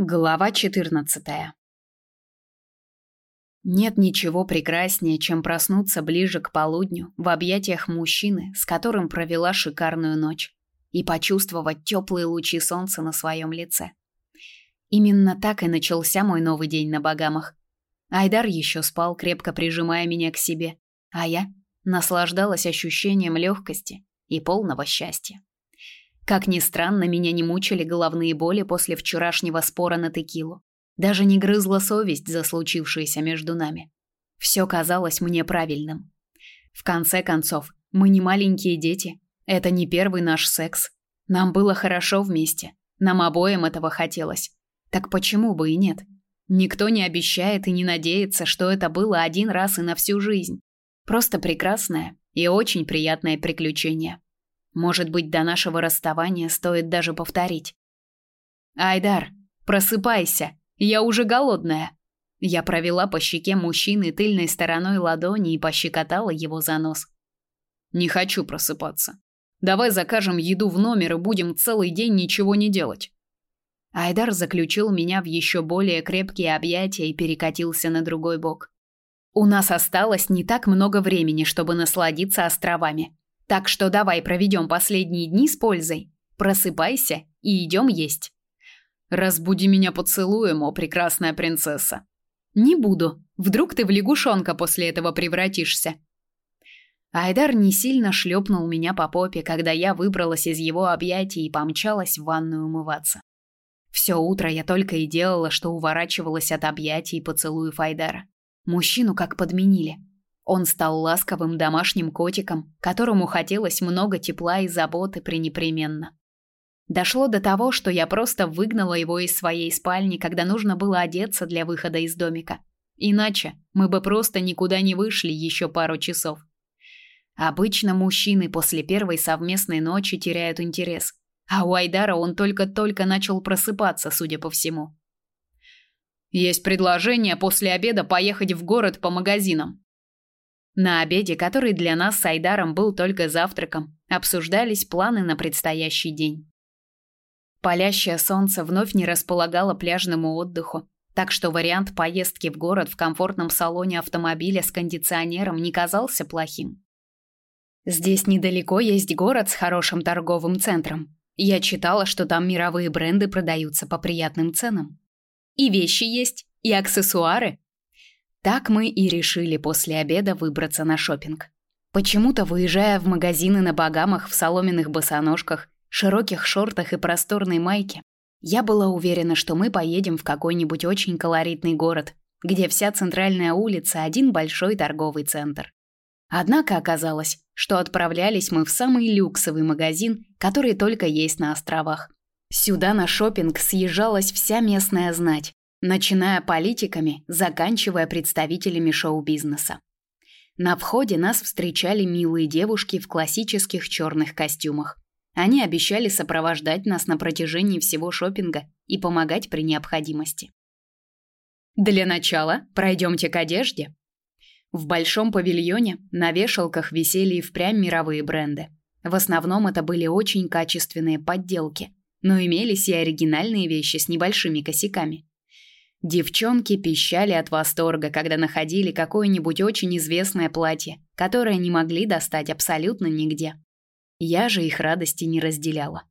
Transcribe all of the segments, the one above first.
Глава 14. Нет ничего прекраснее, чем проснуться ближе к полудню в объятиях мужчины, с которым провела шикарную ночь, и почувствовать теплые лучи солнца на своем лице. Именно так и начался мой новый день на Багамах. Айдар еще спал, крепко прижимая меня к себе, а я наслаждалась ощущением легкости и полного счастья. Как ни странно, меня не мучили головные боли после вчерашнего спора на текилу. Даже не грызла совесть за случившееся между нами. Все казалось мне правильным. В конце концов, мы не маленькие дети. Это не первый наш секс. Нам было хорошо вместе. Нам обоим этого хотелось. Так почему бы и нет? Никто не обещает и не надеется, что это было один раз и на всю жизнь. Просто прекрасное и очень приятное приключение. Может быть, до нашего расставания стоит даже повторить. Айдар, просыпайся. Я уже голодная. Я провела по щеке мужчины тыльной стороной ладони и пощекотала его за нос. Не хочу просыпаться. Давай закажем еду в номер и будем целый день ничего не делать. Айдар заключил меня в еще более крепкие объятия и перекатился на другой бок. У нас осталось не так много времени, чтобы насладиться островами. Так что давай проведем последние дни с пользой. Просыпайся и идем есть. Разбуди меня поцелуем, о прекрасная принцесса. Не буду. Вдруг ты в лягушонка после этого превратишься. Айдар не сильно шлепнул меня по попе, когда я выбралась из его объятий и помчалась в ванную умываться. Все утро я только и делала, что уворачивалась от объятий и поцелуев Айдара. Мужчину как подменили. Он стал ласковым домашним котиком, которому хотелось много тепла и заботы пренепременно. Дошло до того, что я просто выгнала его из своей спальни, когда нужно было одеться для выхода из домика. Иначе мы бы просто никуда не вышли еще пару часов. Обычно мужчины после первой совместной ночи теряют интерес, а у Айдара он только-только начал просыпаться, судя по всему. Есть предложение после обеда поехать в город по магазинам. На обеде, который для нас с Айдаром был только завтраком, обсуждались планы на предстоящий день. Палящее солнце вновь не располагало пляжному отдыху, так что вариант поездки в город в комфортном салоне автомобиля с кондиционером не казался плохим. Здесь недалеко есть город с хорошим торговым центром. Я читала, что там мировые бренды продаются по приятным ценам. И вещи есть, и аксессуары, так мы и решили после обеда выбраться на шопинг. Почему-то, выезжая в магазины на Багамах в соломенных босоножках, широких шортах и просторной майке, я была уверена, что мы поедем в какой-нибудь очень колоритный город, где вся центральная улица один большой торговый центр. Однако оказалось, что отправлялись мы в самый люксовый магазин, который только есть на островах. Сюда на шопинг съезжалась вся местная знать, начиная политиками, заканчивая представителями шоу-бизнеса. На входе нас встречали милые девушки в классических черных костюмах. Они обещали сопровождать нас на протяжении всего шопинга и помогать при необходимости. Для начала пройдемте к одежде. В большом павильоне на вешалках висели и впрямь мировые бренды. В основном это были очень качественные подделки, но имелись и оригинальные вещи с небольшими косяками. Девчонки пищали от восторга, когда находили какое-нибудь очень известное платье, которое не могли достать абсолютно нигде. Я же их радости не разделяла.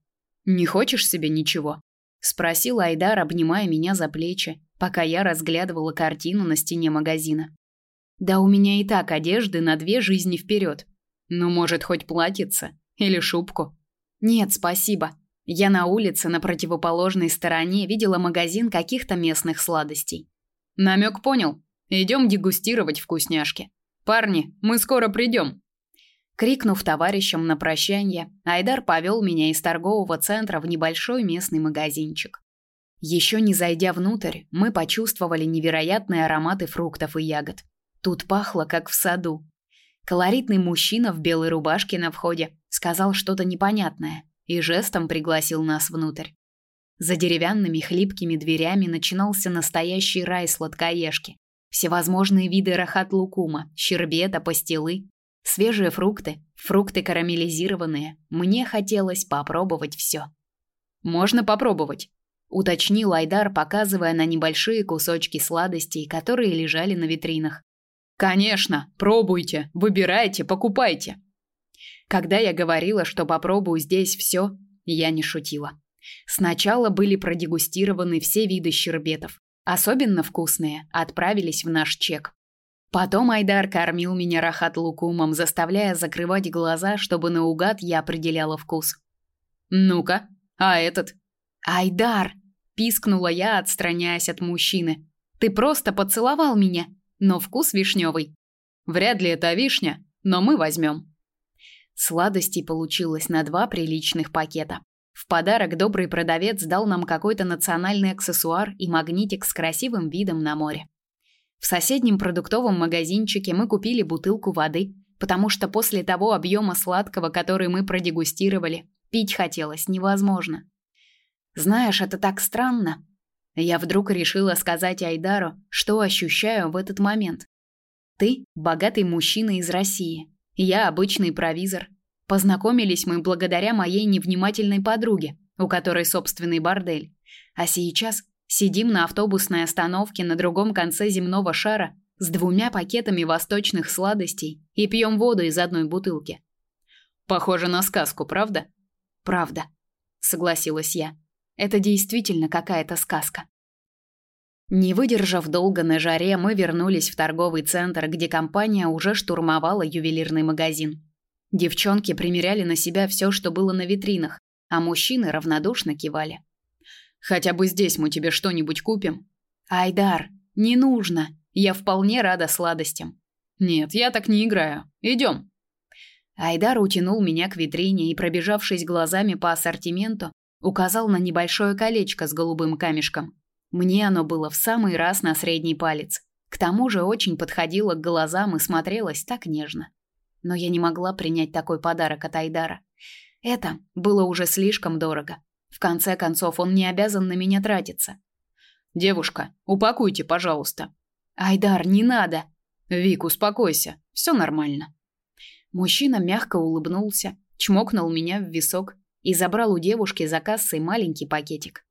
«Не хочешь себе ничего?» — спросил Айдар, обнимая меня за плечи, пока я разглядывала картину на стене магазина. «Да у меня и так одежды на две жизни вперед. Ну, может, хоть платьице или шубку?» «Нет, спасибо», я на улице на противоположной стороне видела магазин каких-то местных сладостей. Намек понял. Идем дегустировать вкусняшки. Парни, мы скоро придем. Крикнув товарищам на прощание, Айдар повел меня из торгового центра в небольшой местный магазинчик. Еще не зайдя внутрь, мы почувствовали невероятные ароматы фруктов и ягод. Тут пахло как в саду. Колоритный мужчина в белой рубашке на входе сказал что-то непонятное, и жестом пригласил нас внутрь. За деревянными хлипкими дверями начинался настоящий рай сладкоежки. Всевозможные виды рахат-лукума, щербета, пастилы, свежие фрукты, фрукты карамелизированные. Мне хотелось попробовать все. Можно попробовать. уточнил Айдар, показывая на небольшие кусочки сладостей, которые лежали на витринах. Конечно, пробуйте, выбирайте, покупайте. Когда я говорила, что попробую здесь все, я не шутила. Сначала были продегустированы все виды щербетов. Особенно вкусные отправились в наш чек. Потом Айдар кормил меня рахат лукумом, заставляя закрывать глаза, чтобы наугад я определяла вкус. «Ну-ка, а этот?» «Айдар!» – пискнула я, отстраняясь от мужчины. «Ты просто поцеловал меня, но вкус вишневый». «Вряд ли это вишня, но мы возьмем». Сладостей получилось на два приличных пакета. В подарок добрый продавец дал нам какой-то национальный аксессуар и магнитик с красивым видом на море. В соседнем продуктовом магазинчике мы купили бутылку воды, потому что после того объема сладкого, который мы продегустировали, пить хотелось невозможно. Знаешь, это так странно. Я вдруг решила сказать Айдару, что ощущаю в этот момент. Ты богатый мужчина из России, я обычный провизор. Познакомились мы благодаря моей невнимательной подруге, у которой собственный бордель. А сейчас Сидим на автобусной остановке на другом конце земного шара с двумя пакетами восточных сладостей и пьем воду из одной бутылки. Похоже на сказку, правда? Правда, согласилась я. Это действительно какая-то сказка. Не выдержав долго на жаре, мы вернулись в торговый центр, где компания уже штурмовала ювелирный магазин. Девчонки примеряли на себя все, что было на витринах, а мужчины равнодушно кивали. Хотя бы здесь мы тебе что-нибудь купим. Айдар, не нужно. Я вполне рада сладостям. Нет, я так не играю. Идем. Айдар утянул меня к витрине и, пробежавшись глазами по ассортименту, указал на небольшое колечко с голубым камешком. Мне оно было в самый раз на средний палец. К тому же очень подходило к глазам и смотрелось так нежно. Но я не могла принять такой подарок от Айдара. Это было уже слишком дорого. В конце концов, он не обязан на меня тратиться. Девушка, упакуйте, пожалуйста. Айдар, не надо. Вик, успокойся. все нормально. Мужчина мягко улыбнулся, чмокнул меня в висок и забрал у девушки за кассой маленький пакетик.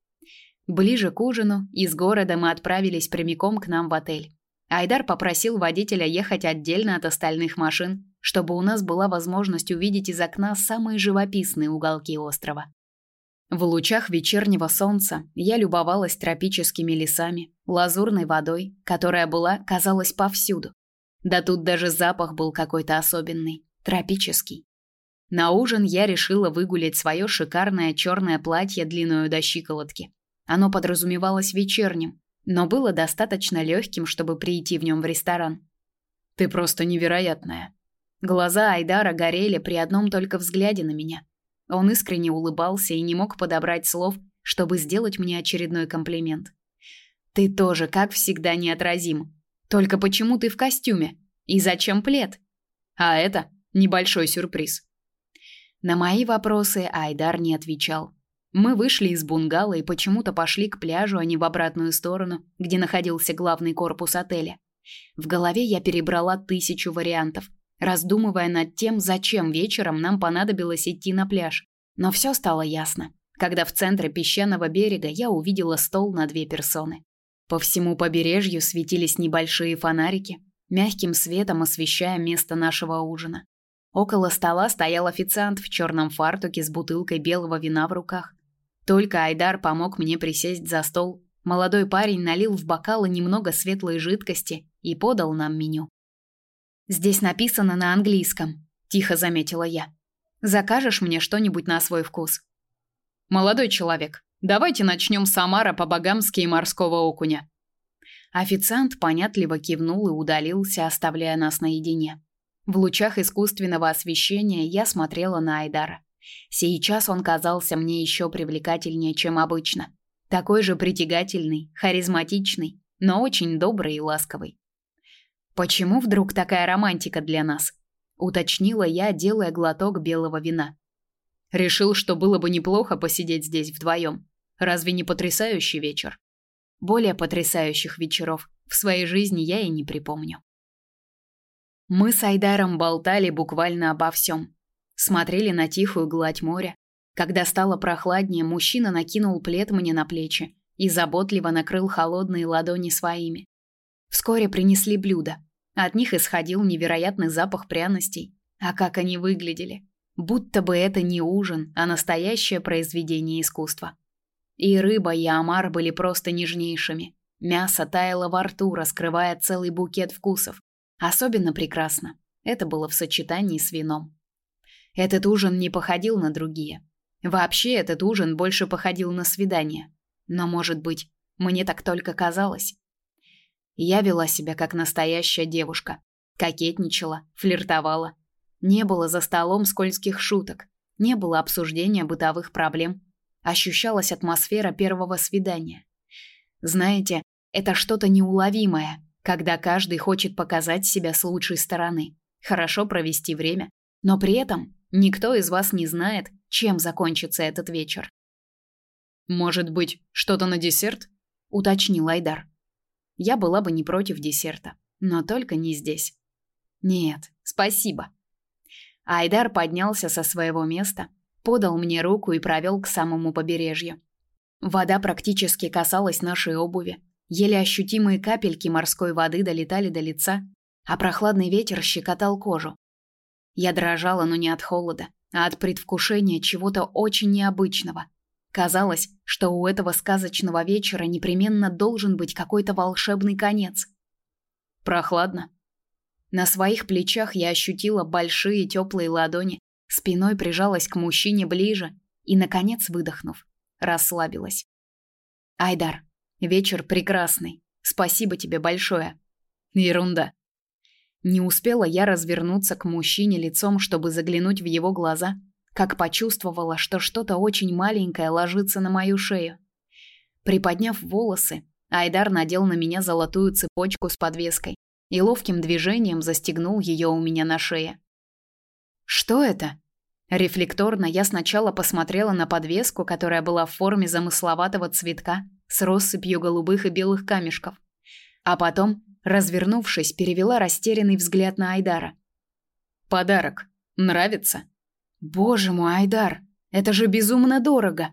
Ближе к ужину из города мы отправились прямиком к нам в отель. Айдар попросил водителя ехать отдельно от остальных машин, чтобы у нас была возможность увидеть из окна самые живописные уголки острова. В лучах вечернего солнца я любовалась тропическими лесами, лазурной водой, которая была, казалось, повсюду. Да тут даже запах был какой-то особенный, тропический. На ужин я решила выгулять свое шикарное черное платье длиною до щиколотки. Оно подразумевалось вечерним, но было достаточно легким, чтобы прийти в нем в ресторан. Ты просто невероятная. Глаза Айдара горели при одном только взгляде на меня. Он искренне улыбался и не мог подобрать слов, чтобы сделать мне очередной комплимент. Ты тоже, как всегда, неотразим. Только почему ты в костюме? И зачем плед? А это небольшой сюрприз. На мои вопросы Айдар не отвечал. Мы вышли из бунгало и почему-то пошли к пляжу, а не в обратную сторону, где находился главный корпус отеля. В голове я перебрала тысячу вариантов, раздумывая над тем, зачем вечером нам понадобилось идти на пляж. Но все стало ясно, когда в центре песчаного берега я увидела стол на две персоны. По всему побережью светились небольшие фонарики, мягким светом освещая место нашего ужина. Около стола стоял официант в черном фартуке с бутылкой белого вина в руках. Только Айдар помог мне присесть за стол. Молодой парень налил в бокалы немного светлой жидкости и подал нам меню. Здесь написано на английском, тихо заметила я. Закажешь мне что-нибудь на свой вкус? Молодой человек, давайте начнем с омара по-багамски и морского окуня. Официант понятливо кивнул и удалился, оставляя нас наедине. В лучах искусственного освещения я смотрела на Айдара. Сейчас он казался мне еще привлекательнее, чем обычно. Такой же притягательный, харизматичный, но очень добрый и ласковый. Почему вдруг такая романтика для нас? уточнила я, делая глоток белого вина. Решил, что было бы неплохо посидеть здесь вдвоем. Разве не потрясающий вечер? Более потрясающих вечеров в своей жизни я и не припомню. Мы с Айдаром болтали буквально обо всем. Смотрели на тихую гладь моря, Когда стало прохладнее, мужчина накинул плед мне на плечи и заботливо накрыл холодные ладони своими. Вскоре принесли блюда. От них исходил невероятный запах пряностей. А как они выглядели! Будто бы это не ужин, а настоящее произведение искусства. И рыба, и омар были просто нежнейшими. Мясо таяло во рту, раскрывая целый букет вкусов. Особенно прекрасно. Это было в сочетании с вином. Этот ужин не походил на другие. Вообще этот ужин больше походил на свидание. Но, может быть, мне так только казалось. Я вела себя как настоящая девушка. Кокетничала, флиртовала. Не было за столом скользких шуток. Не было обсуждения бытовых проблем. Ощущалась атмосфера первого свидания. Знаете, это что-то неуловимое, когда каждый хочет показать себя с лучшей стороны, хорошо провести время, но при этом никто из вас не знает, чем закончится этот вечер. Может быть, что-то на десерт? уточнил Айдар. Я была бы не против десерта, но только не здесь. Нет, спасибо. Айдар поднялся со своего места, подал мне руку и провел к самому побережью. Вода практически касалась нашей обуви. Еле ощутимые капельки морской воды долетали до лица, а прохладный ветер щекотал кожу. Я дрожала, но не от холода, а от предвкушения чего-то очень необычного – Казалось, что у этого сказочного вечера непременно должен быть какой-то волшебный конец. Прохладно. На своих плечах я ощутила большие теплые ладони, спиной прижалась к мужчине ближе и, наконец, выдохнув, расслабилась. Айдар, вечер прекрасный. Спасибо тебе большое. Ерунда. Не успела я развернуться к мужчине лицом, чтобы заглянуть в его глаза, как почувствовала, что что-то очень маленькое ложится на мою шею. Приподняв волосы, Айдар надел на меня золотую цепочку с подвеской и ловким движением застегнул ее у меня на шее. Что это? Рефлекторно я сначала посмотрела на подвеску, которая была в форме замысловатого цветка с россыпью голубых и белых камешков, а потом, развернувшись, перевела растерянный взгляд на Айдара. Подарок. Нравится? Боже мой, Айдар, это же безумно дорого.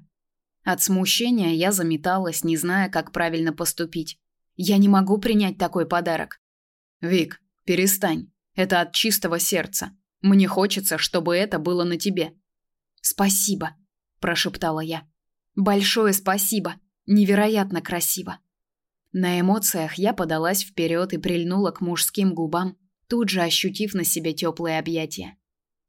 От смущения я заметалась, не зная, как правильно поступить. Я не могу принять такой подарок. Вик, перестань. Это от чистого сердца. Мне хочется, чтобы это было на тебе. Спасибо, прошептала я. Большое спасибо. Невероятно красиво. На эмоциях я подалась вперед и прильнула к мужским губам, тут же ощутив на себе теплые объятия.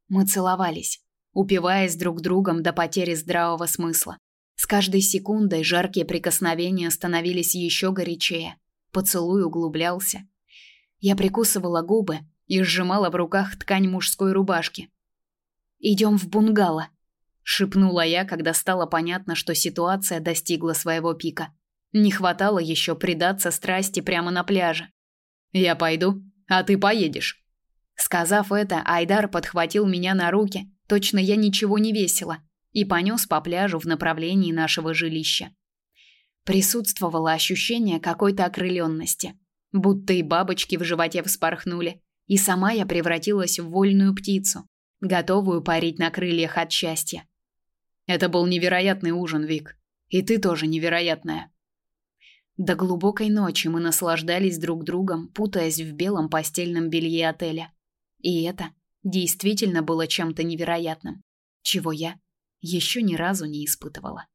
Мы целовались упиваясь друг другом до потери здравого смысла. С каждой секундой жаркие прикосновения становились еще горячее. Поцелуй углублялся. Я прикусывала губы и сжимала в руках ткань мужской рубашки. «Идем в бунгало», — шепнула я, когда стало понятно, что ситуация достигла своего пика. Не хватало еще предаться страсти прямо на пляже. «Я пойду, а ты поедешь». Сказав это, Айдар подхватил меня на руки Точно я ничего не весила и понес по пляжу в направлении нашего жилища. Присутствовало ощущение какой-то окрыленности, будто и бабочки в животе вспорхнули, и сама я превратилась в вольную птицу, готовую парить на крыльях от счастья. Это был невероятный ужин, Вик, и ты тоже невероятная. До глубокой ночи мы наслаждались друг другом, путаясь в белом постельном белье отеля. И это действительно было чем-то невероятным, чего я еще ни разу не испытывала.